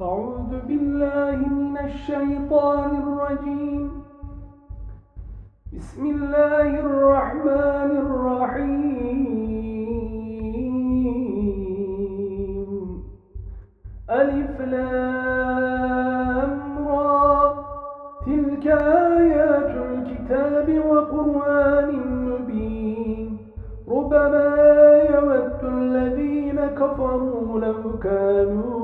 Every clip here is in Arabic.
أعوذ بالله من الشيطان الرجيم. بسم الله الرحمن الرحيم. ألف لام را. تلك آيات الكتاب وقرآن مبين. ربما يود الذين كفروا لو كانوا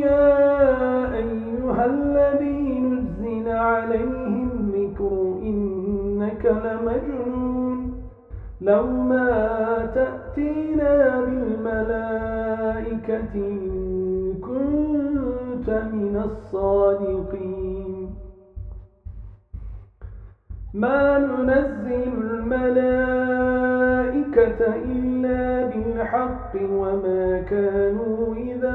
يا أيها الذي نزل عليه الذكر إنك لمجنون لو ما تأتينا بالملائكة إن كنت من الصادقين. ما ننزل الملائكة إلا بالحق وما كانوا إذا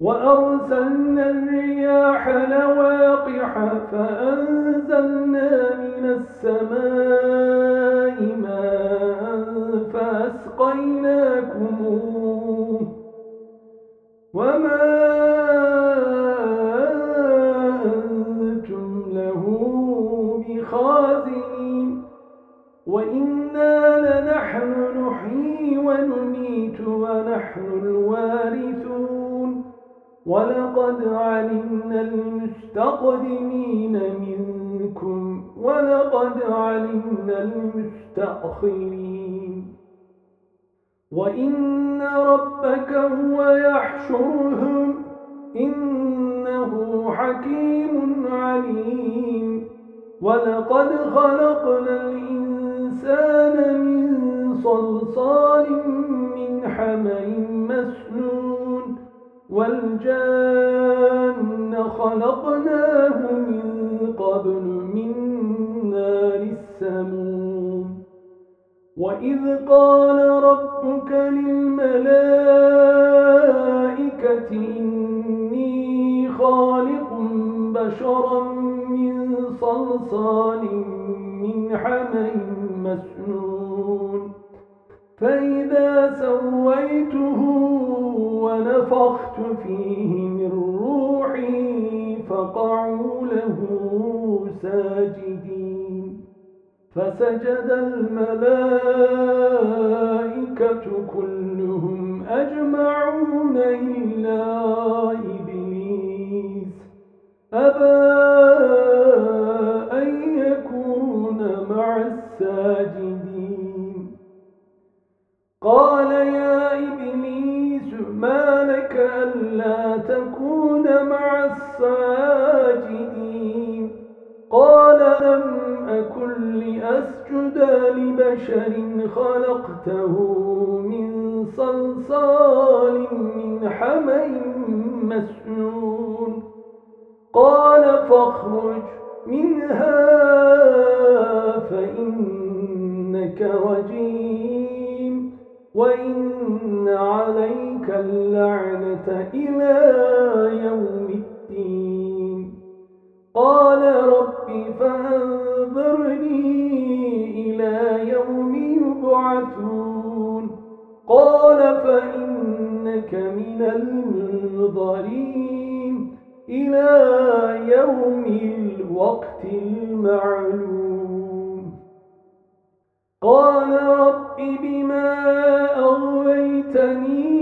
وأرسلنا الرياح لواقح فأنزلنا من السماء ولقد علمنا المستقدمين منكم ولقد علمنا المستأخرين وإن ربك هو يحشرهم إنه حكيم عليم ولقد خلقنا الإنسان من صلصال من حمأ مسنون والجان خلقناه من قبل من نار السموم. وإذ قال ربك للملائكة إني خالق بشرا من صلصال من حمأ مسنون. فإذا سويته ونفخت فيه من روحي فقعوا له ساجدين. فسجد الملائكة كلهم أجمعون إلا إبليس. أبى أن يكون مع الساجدين. قال يا ما لك ألا تكون مع الساجدين. قال لم أكن لأسجد لبشر خلقته من صلصال من حمأ مسنون. قال فاخرج منها فإنك رجيم وإن عليك اللعنة إلى يوم الدين. قال رب فأنظرني إلى يوم يبعثون. قال فإنك من المنظرين. إلى يوم الوقت المعلوم. قال رب بما أغويتني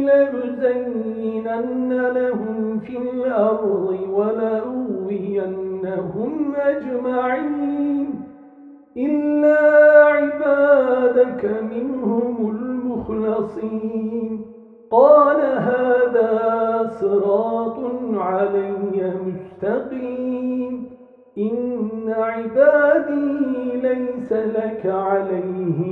لأزينن لهم في الأرض ولأوينهم أجمعين. إلا عبادك منهم المخلصين. قال هذا صراط علي مستقيم. إن عبادي ليس لك عليهم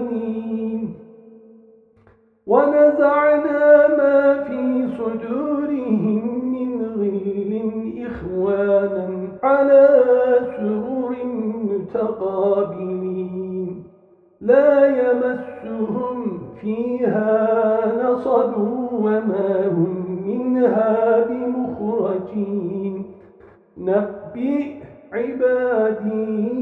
ونزعنا ما في صدورهم من غل إخوانا على سرور متقابلين. لا يمسهم فيها نصب وما هم منها بمخرجين. نبئ عبادي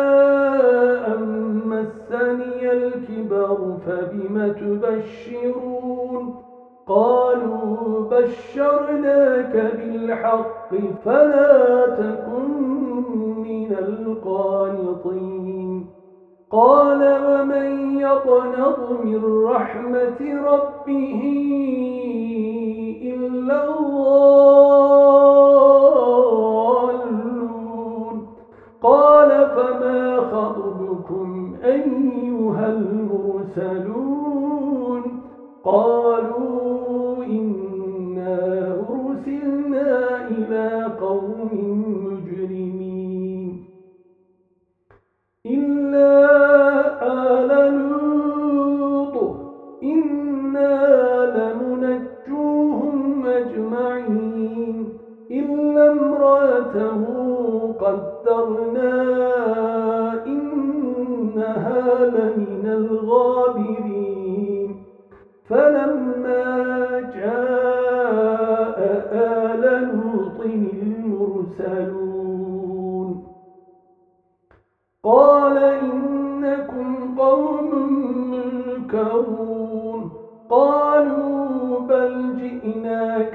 فبم تبشرون قالوا بشرناك بالحق فلا تكن من القانطين. قال ومن يقنط من رحمة ربه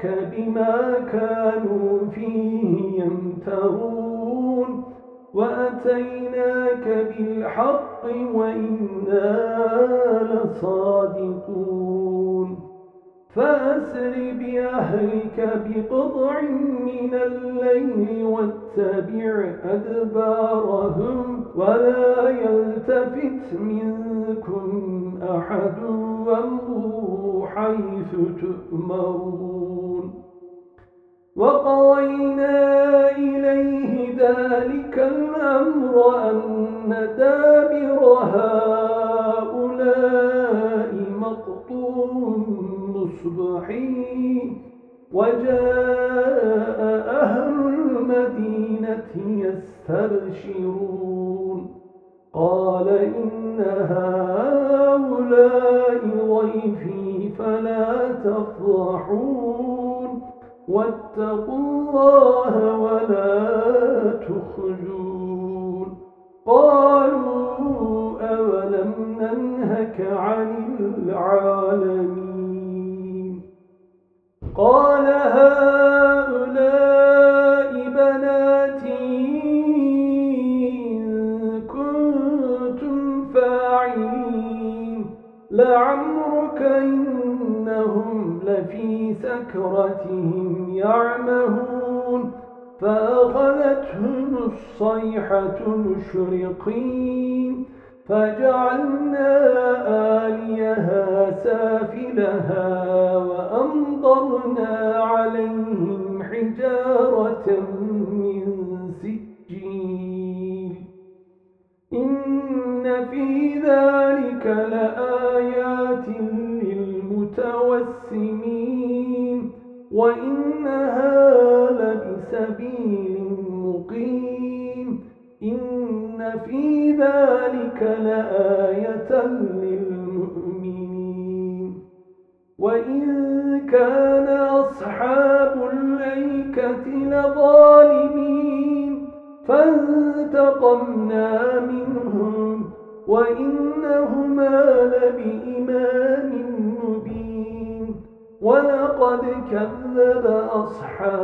جئناك بما كانوا فيه يمترون وأتيناك بالحق وإنا لصادقون فأسر بأهلك بقطع من الليل واتبع أدبارهم ولا يلتفت منكم أحد وامضوا حيث تؤمرون وقضينا إليه ذلك الأمر أن دابر هؤلاء مقطوع مصبحين وجاء أهل المدينة يستبشرون. قال إن هؤلاء ضيفي فلا تفضحون. واتقوا الله ولا تخزون. قالوا أولم ننهك عن العالمين؟ قال هؤلاء سكرتهم يعمهون فأخذتهم الصيحة مشرقين فجعلنا آليها سافلها وأمطرنا عليهم حجارة من سجيل إن في ذلك لآيات للمتوسمين وإنها لبسبيل مقيم إن في ذلك لآية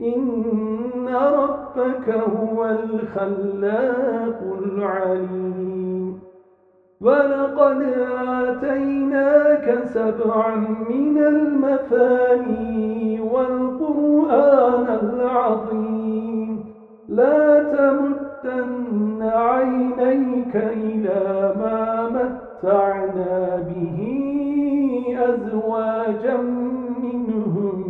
إن ربك هو الخلاق العليم ولقد آتيناك سبعا من المثاني والقرآن العظيم لا تمتن عينيك إلى ما متعنا به أزواجا منهم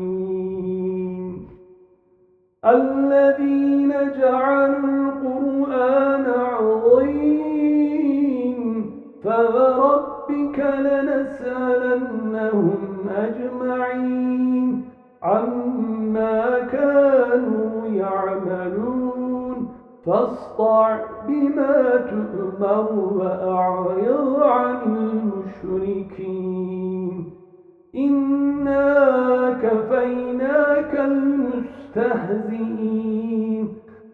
الذين جعلوا القرآن عظيم فوربك لنسألنهم أجمعين عما كانوا يعملون فاصطع بما تؤمر وأعرض عن المشركين.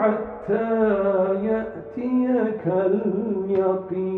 حتى يأتيك اليقين.